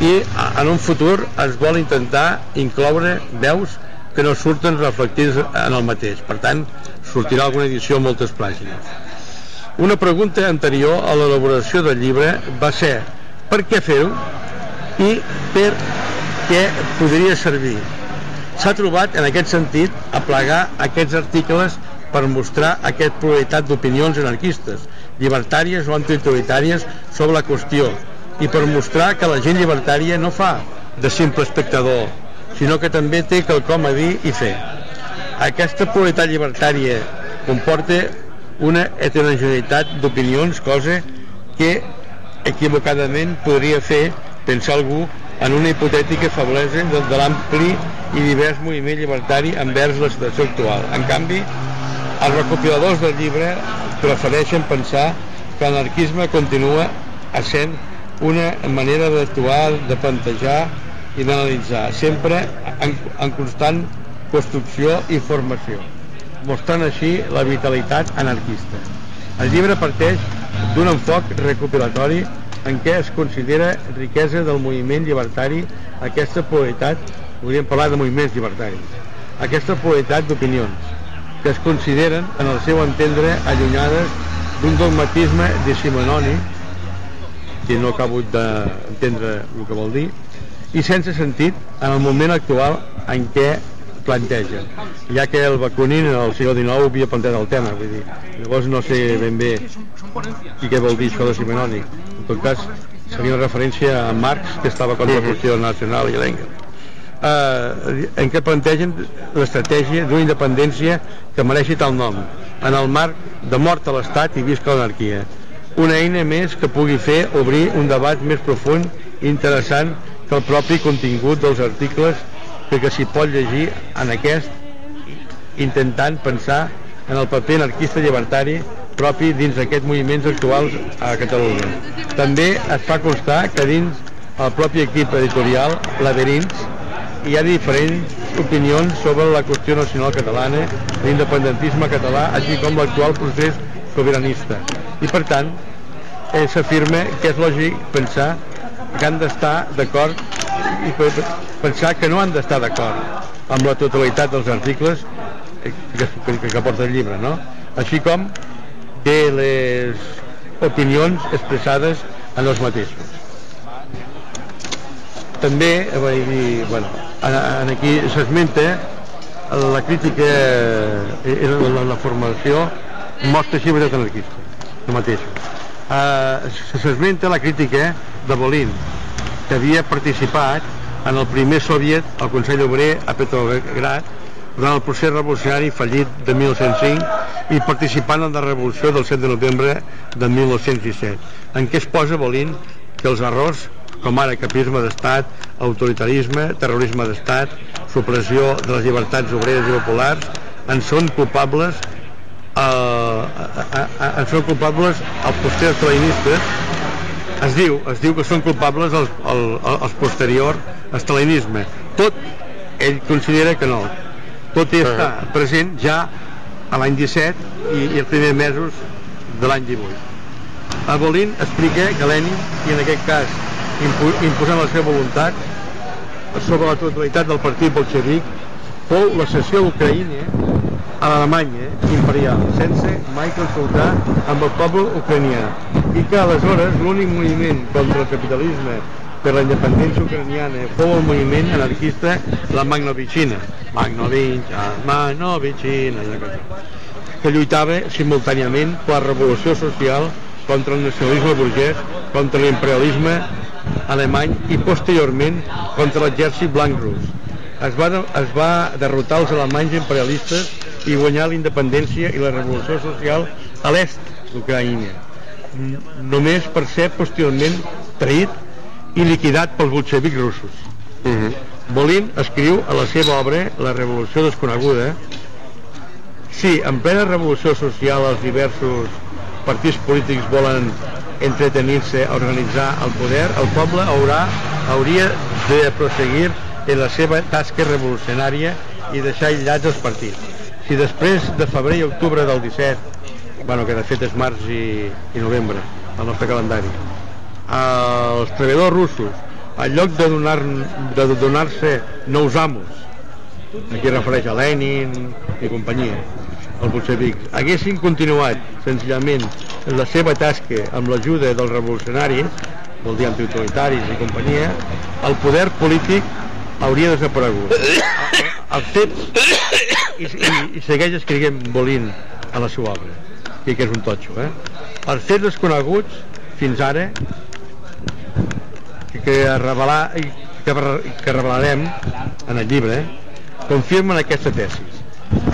Speaker 20: i en un futur es vol intentar incloure veus que no surten reflectides en el mateix. Per tant, sortirà alguna edició amb moltes pàgines. Una pregunta anterior a l'elaboració del llibre va ser per què fer-ho i per què podria servir. S'ha trobat en aquest sentit a plegar aquests articles per mostrar aquesta pluralitat d'opinions anarquistes, llibertàries o antiautoritàries sobre la qüestió i per mostrar que la gent llibertària no fa de simple espectador, sinó que també té quelcom a dir i fer. Aquesta pluralitat llibertària comporta una heterogeneïtat d'opinions, cosa que equivocadament podria fer pensar algú en una hipotètica feblesa de, de l'ampli i divers moviment llibertari envers la situació actual. En canvi, els recopiladors del llibre prefereixen pensar que l'anarquisme continua essent una manera d'actuar, de plantejar i d'analitzar, sempre en, en constant construcció i formació, mostrant així la vitalitat anarquista. El llibre parteix d'un enfoc recopilatori en què es considera riquesa del moviment llibertari aquesta pluralitat, podríem parlar de moviments llibertaris, aquesta pluralitat d'opinions, que es consideren, en el seu entendre, allunyades d'un dogmatisme decimonònic que no acabo d'entendre el que vol dir i sense sentit en el moment actual en què plantegen ja que el Bakunin el segle XIX havia plantejat el tema vull dir. llavors no sé ben bé i què vol dir això de Simenoni en tot cas seria una referència a Marx que estava contra la Constitució Nacional i l'Engel eh, en què plantegen l'estratègia d'una independència que mereixi tal nom? En el marc de mort a l'Estat i visca l'anarquia. Una eina més que pugui fer obrir un debat més profund i interessant que el propi contingut dels articles que s'hi pot llegir en aquest intentant pensar en el paper anarquista llibertari propi dins d'aquests moviments actuals a Catalunya. També es fa constar que dins el propi equip editorial Laberints hi ha diferents opinions sobre la qüestió nacional catalana, l'independentisme català, així com l'actual procés sobiranista. I per tant, eh, s'afirma que és lògic pensar que han d'estar d'acord i pensar que no han d'estar d'acord amb la totalitat dels articles que, que, que porta el llibre, no? Així com de les opinions expressades en els mateixos. També, eh, vull dir, bueno, en, aquí s'esmenta la crítica i eh, la, la formació mostra xifres anarquistes, el mateix. Uh, s'esmenta la crítica de Bolín, que havia participat en el primer soviet al Consell Obrer a Petrograd durant el procés revolucionari fallit de 1905 i participant en la revolució del 7 de novembre de 1917, en què es posa Bolín que els errors com ara capisme d'estat, autoritarisme, terrorisme d'estat, supressió de les llibertats obreres i populars, en són culpables eh, en són culpables els posters estalinistes es diu, es diu que són culpables els, els, els posterior estalinisme. Tot ell considera que no. Tot i està present ja a l'any 17 i, i els primers mesos de l'any 18 a Bolín explica que Lenin i en aquest cas imposant la seva voluntat sobre la totalitat del partit bolxevic fou la cessió d'Ucraïna a l'Alemanya imperial. Sense mai consultar amb el poble ucranià. I que aleshores l'únic moviment contra el capitalisme per la independència ucraniana fou el moviment anarquista la Magnovicina Magnovicina, Magnovicina que lluitava simultàniament per la revolució social contra el nacionalisme burgès contra l'imperialisme alemany i posteriorment contra l'exèrcit blanc rus. Es va, es va derrotar els alemanys imperialistes i guanyar la independència i la revolució social a l'est d'Ucraïna, només per ser posteriorment traït i liquidat pels bolxevics russos. Uh -huh. Bolin escriu a la seva obra La revolució desconeguda si en plena revolució social els diversos partits polítics volen entretenir-se a organitzar el poder, el poble haurà, hauria de proseguir en la seva tasca revolucionària i deixar aïllats els partits. Si després de febrer i octubre del 17, bueno, que de fet és març i, i novembre, el nostre calendari, els treballadors russos, en lloc de donar-se de donar nous amos, aquí refereix a Lenin i companyia, els bolxevics, haguessin continuat senzillament la seva tasca amb l'ajuda dels revolucionaris, vol dir antiautoritaris i companyia, el poder polític hauria desaparegut. El fet i, i, i segueix escrivint Bolín a la seva obra, que, que és un totxo, eh? Els fets desconeguts fins ara que, que, revelar, que, que revelarem en el llibre confirmen aquesta tesi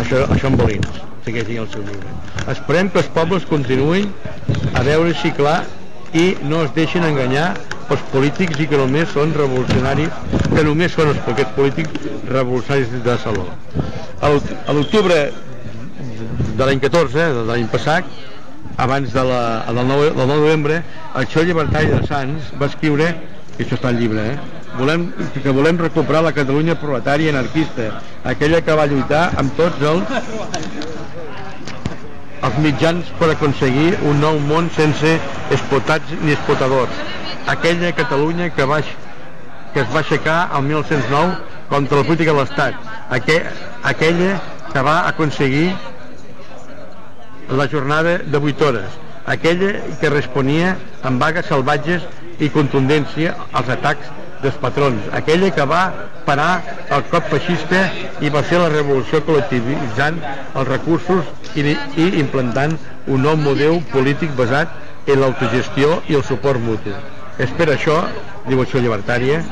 Speaker 20: això, això en Bolín segueixin el seu llibre. Esperem que els pobles continuïn a veure així clar i no es deixin enganyar pels polítics i que només són revolucionaris, que només són els aquests polítics revolucionaris de Saló. A l'octubre de l'any 14, de l'any passat, abans de la, del, 9, del 9 de novembre, el Xó Llibertari de Sants va escriure, i això està al llibre, eh? volem, que volem recuperar la Catalunya proletària anarquista, aquella que va lluitar amb tots els els mitjans per aconseguir un nou món sense espotats ni espotadors. Aquella Catalunya que, va, que es va aixecar el 1909 contra la política de l'Estat. Aqu aquella que va aconseguir la jornada de 8 hores. Aquella que responia amb vagues salvatges i contundència als atacs dels patrons, aquella que va parar el cop feixista i va ser la revolució col·lectivitzant els recursos i, i implantant un nou model polític basat en l'autogestió i el suport mutu. És per això, diu Acció Llibertària,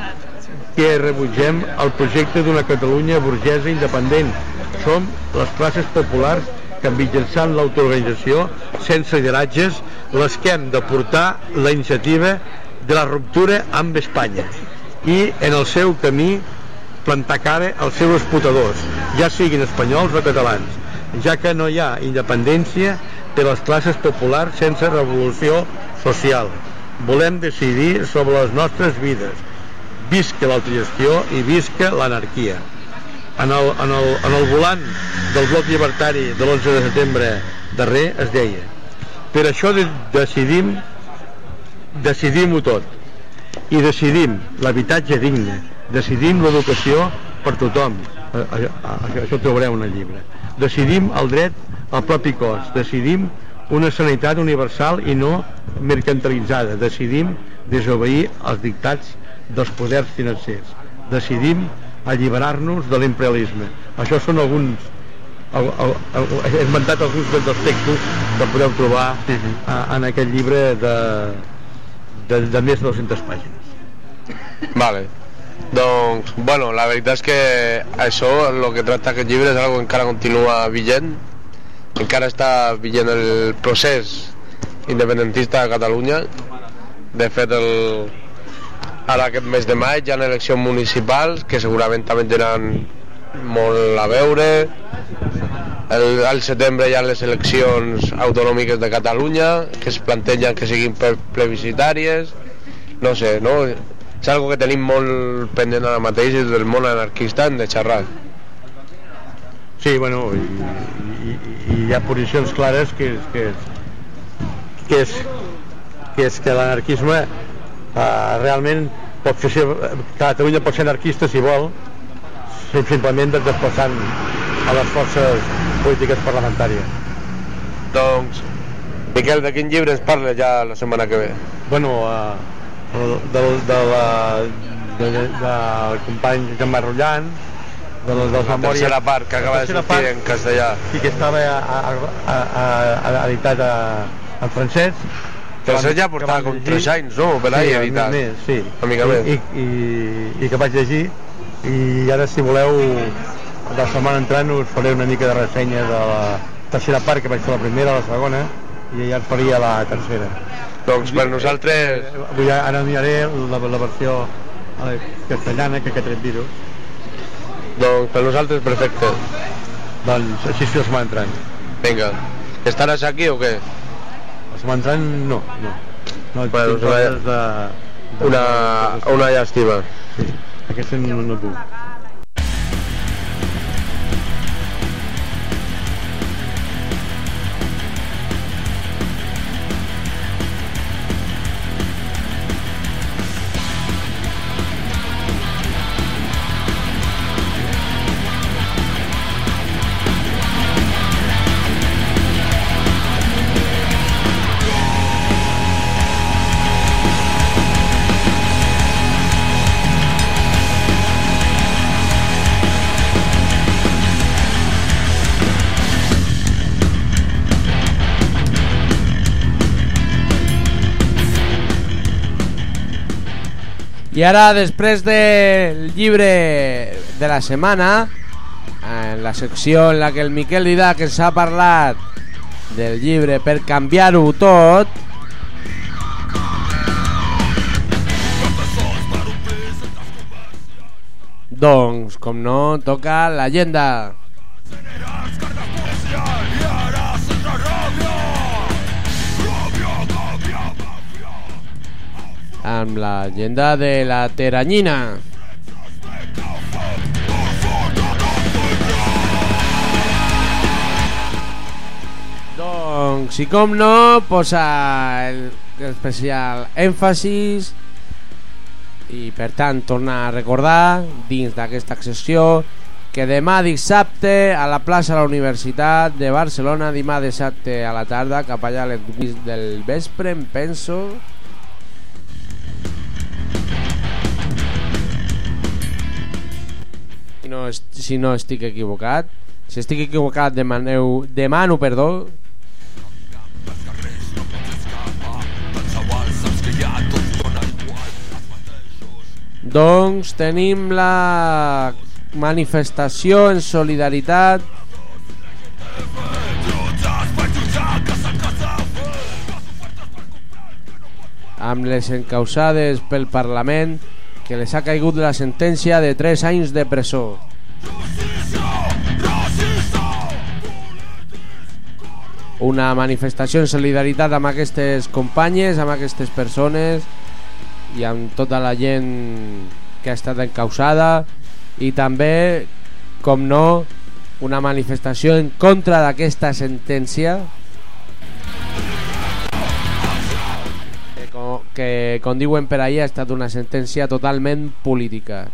Speaker 20: que rebutgem el projecte d'una Catalunya burgesa independent. Som les classes populars que mitjançant l'autoorganització, sense lideratges, les que hem de portar la iniciativa de la ruptura amb Espanya i en el seu camí plantar cara als seus explotadors, ja siguin espanyols o catalans, ja que no hi ha independència de les classes populars sense revolució social. Volem decidir sobre les nostres vides. Visca l'autogestió i visca l'anarquia. En el, en, el, en el volant del bloc llibertari de l'11 de setembre darrer es deia per això de, decidim decidim-ho tot. I decidim l'habitatge digne. Decidim l'educació per tothom. Això, eh, això, això ho trobareu en el llibre. Decidim el dret al propi cos. Decidim una sanitat universal i no mercantilitzada. Decidim desobeir els dictats dels poders financers. Decidim alliberar-nos de l'imperialisme. Això són alguns el, el, el, he inventat alguns dels textos que podeu trobar a, en aquest llibre de, de, de més de 200 pàgines.
Speaker 3: Vale. Doncs, bueno, la veritat és que això, el que tracta aquest llibre és algo que encara continua vigent, encara està vigent el procés independentista de Catalunya. De fet, el, ara aquest mes de maig hi ha eleccions municipals que segurament també tenen molt a veure el, al setembre hi ha les eleccions autonòmiques de Catalunya que es plantegen que siguin plebiscitàries no sé, no? és algo que tenim molt pendent ara mateix i del món anarquista hem de xerrar
Speaker 20: Sí, bueno, i, i, i hi ha posicions clares que, que, que és que és que l'anarquisme eh, realment pot fer ser, Catalunya pot ser anarquista si vol simplement desplaçant a les forces polítiques parlamentàries.
Speaker 3: Doncs, Miquel, de quin llibre ens parla ja la setmana que ve?
Speaker 20: Bueno, uh, del, de la, de, de, del company Gemma Rullant, de les, de
Speaker 3: la
Speaker 20: memòries...
Speaker 3: tercera part que acaba de sortir
Speaker 20: part,
Speaker 3: en castellà.
Speaker 20: Sí, que estava a, a, a, a, editat a, en francès.
Speaker 3: Però això ja portava com 3 anys, no? Per
Speaker 20: sí,
Speaker 3: editat.
Speaker 20: Més, sí.
Speaker 3: Una mica
Speaker 20: I,
Speaker 3: més.
Speaker 20: I, i, I que vaig llegir i ara si voleu la setmana entrant us faré una mica de ressenya de la tercera part que vaig fer la primera, la segona i ja et faria la tercera
Speaker 3: doncs per nosaltres
Speaker 20: avui ara miraré la, la versió eh, castellana que aquest virus
Speaker 3: doncs per nosaltres perfecte
Speaker 20: doncs així la setmana entrant
Speaker 3: vinga, estaràs aquí o què?
Speaker 20: la setmana entrant no. No, no
Speaker 3: bueno,
Speaker 20: coses de, de,
Speaker 3: una, una llàstima
Speaker 20: sí, aquesta no, no puc
Speaker 1: I ara, després del llibre de la setmana, en la secció en la que el Miquel Didac ens ha parlat del llibre per canviar-ho tot, doncs, com no, toca l'agenda. Amb la llegenda de la teranyina. Doncs, i com no, posa el, especial èmfasis i per tant tornar a recordar dins d'aquesta sessió que demà dissabte a la plaça de la Universitat de Barcelona, demà dissabte a la tarda, cap allà a les del vespre, em penso, Si no, si no estic equivocat. Si estic equivocat, demaneu, demano perdó. Doncs tenim la manifestació en solidaritat amb les encausades pel Parlament que les ha caigut la sentència de 3 anys de presó. Una manifestació en solidaritat amb aquestes companyes, amb aquestes persones i amb tota la gent que ha estat encausada i també, com no, una manifestació en contra d'aquesta sentència que, co- que, com diuen per ahir, ha estat una sentència totalment política.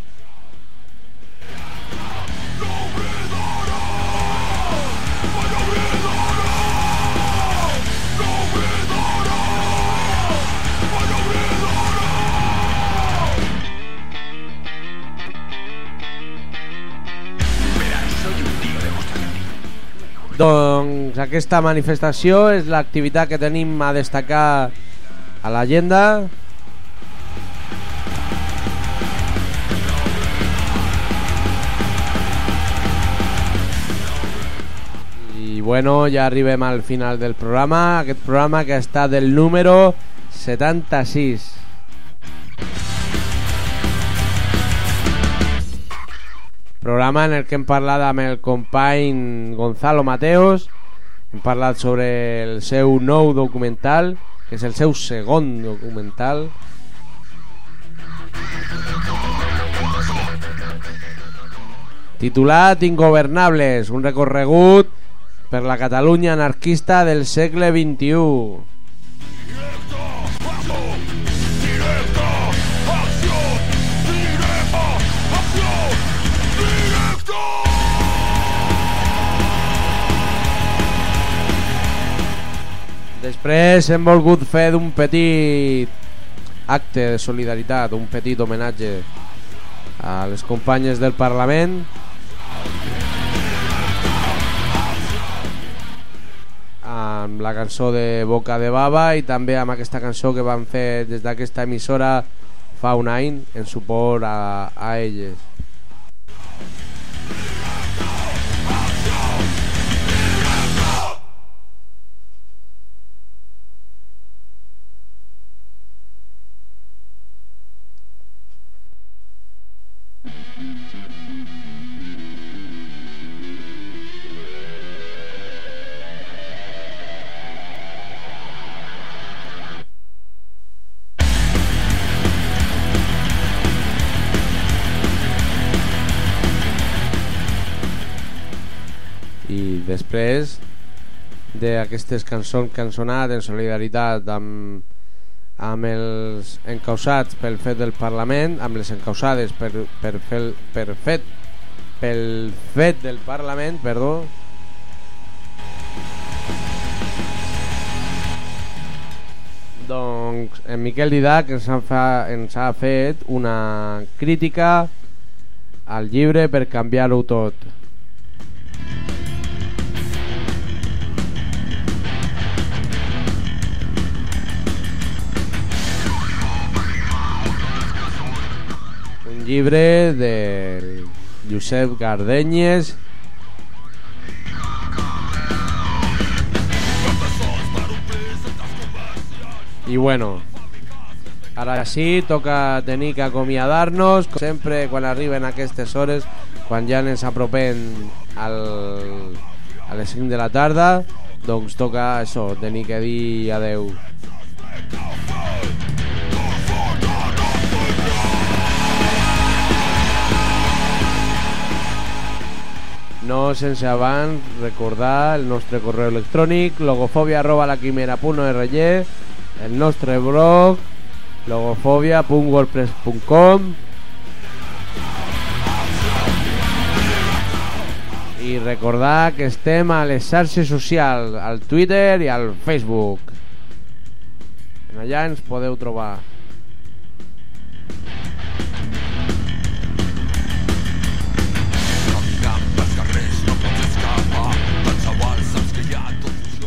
Speaker 1: Doncs aquesta manifestació és l'activitat que tenim a destacar a l'agenda. I bueno, ja arribem al final del programa, aquest programa que està del número 76. Programa en el que hem parlat amb el company Gonzalo Mateos, hem parlat sobre el seu nou documental, que és el seu segon documental. Titulat Ingovernables, un recorregut per la Catalunya anarquista del segle XXI. Després hem volgut fer d'un petit acte de solidaritat, un petit homenatge a les companyes del Parlament amb la cançó de Boca de Baba i també amb aquesta cançó que van fer des d'aquesta emissora fa un any en suport a, a elles. I després d'aquestes cançons que han sonat en solidaritat amb, amb els encausats pel fet del Parlament, amb les encausades per, per, fer, per fet pel fet del Parlament, perdó, doncs en Miquel Didac ens ha, fa, ens ha fet una crítica al llibre per canviar-ho tot. Un llibre de Josep Gardenyes. I bueno ara sí toca tenir que acomiadar-nos com sempre quan arriben aquestes hores quan ja ens apropem al, a les 5 de la tarda doncs toca això, tenir que dir adeu No sense abans recordar el nostre correu electrònic logofobia arroba la el nostre blog logofobia.wordpress.com i recordar que estem a les xarxes socials al Twitter i al Facebook. En allà ens podeu trobar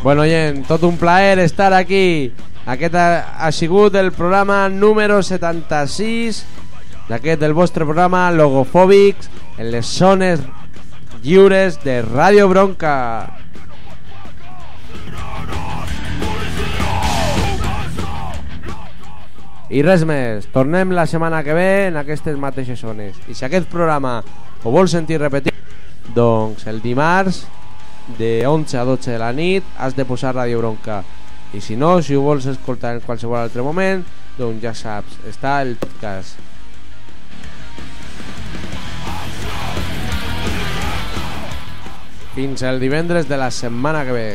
Speaker 1: Bueno, gent, tot un plaer estar aquí. Aquest ha, ha sigut el programa número 76 d'aquest del vostre programa Logofòbics en les zones lliures de Ràdio Bronca. I res més, tornem la setmana que ve en aquestes mateixes zones. I si aquest programa ho vols sentir repetir, doncs el dimarts de 11 a 12 de la nit has de posar Ràdio Bronca. I si no, si ho vols escoltar en qualsevol altre moment, doncs ja saps, està el podcast. Fins el divendres de la setmana que ve.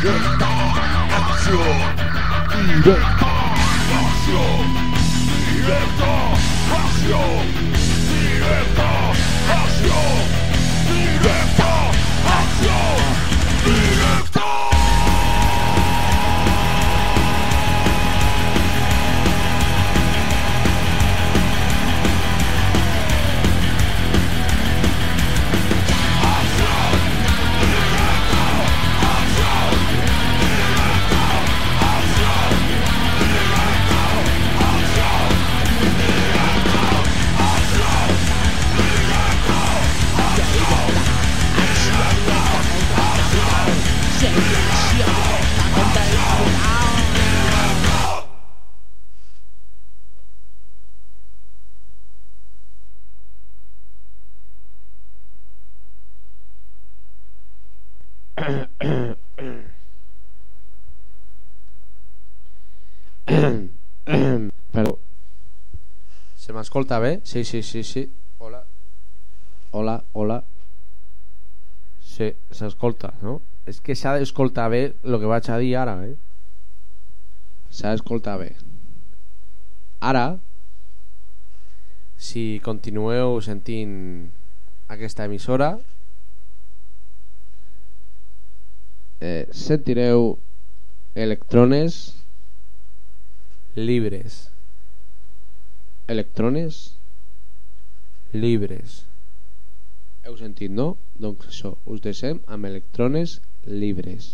Speaker 21: Directa
Speaker 22: acción. Directa acción. Directa acción.
Speaker 1: M'escolta bé? Sí, sí, sí, sí. Hola. Hola, hola. Sí, s'escolta, no? És que s'ha d'escoltar bé el que vaig a dir ara, eh? S'ha d'escoltar bé. Ara, si continueu sentint aquesta emissora, eh, sentireu electrones libres. Electrones libres. Heu sentit, no? Doncs això, us deixem amb electrones libres.